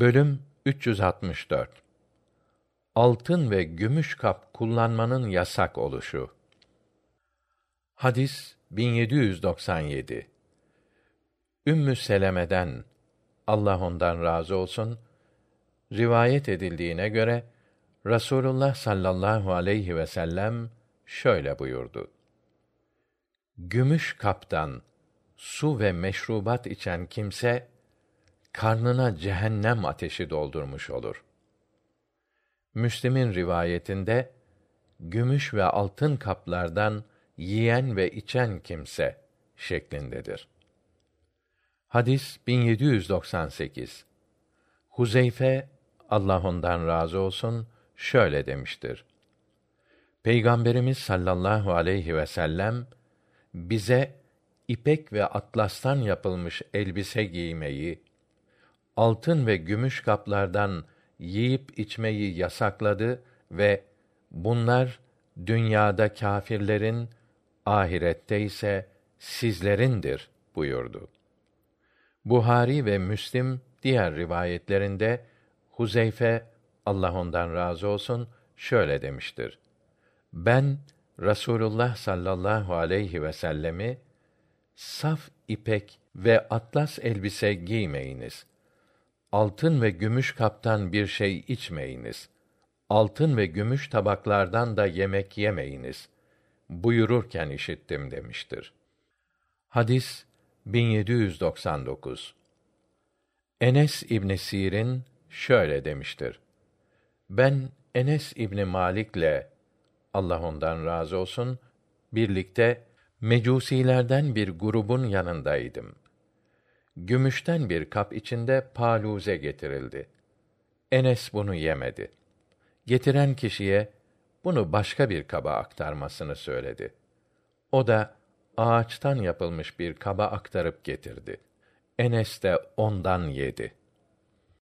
Bölüm 364 Altın ve gümüş kap kullanmanın yasak oluşu. Hadis 1797. Ümmü Seleme'den Allah ondan razı olsun rivayet edildiğine göre Rasulullah sallallahu aleyhi ve sellem şöyle buyurdu. Gümüş kaptan su ve meşrubat içen kimse karnına cehennem ateşi doldurmuş olur. Müslim'in rivayetinde gümüş ve altın kaplardan yiyen ve içen kimse şeklindedir. Hadis 1798. Huzeyfe Allah ondan razı olsun şöyle demiştir. Peygamberimiz sallallahu aleyhi ve sellem bize ipek ve atlastan yapılmış elbise giymeyi, altın ve gümüş kaplardan yiyip içmeyi yasakladı ve bunlar dünyada kâfirlerin, ahirette ise sizlerindir buyurdu. Buhari ve Müslim diğer rivayetlerinde Huzeyfe Allah ondan razı olsun şöyle demiştir. Ben Rasulullah sallallahu aleyhi ve sellemi saf ipek ve atlas elbise giymeyiniz altın ve gümüş kaptan bir şey içmeyiniz. Altın ve gümüş tabaklardan da yemek yemeyiniz. Buyururken işittim demiştir. Hadis 1799. Enes İbn Sir'in şöyle demiştir. Ben Enes İbni Malik'le Allah ondan razı olsun birlikte mecusilerden bir grubun yanındaydım gümüşten bir kap içinde paluze getirildi. Enes bunu yemedi. Getiren kişiye bunu başka bir kaba aktarmasını söyledi. O da ağaçtan yapılmış bir kaba aktarıp getirdi. Enes de ondan yedi.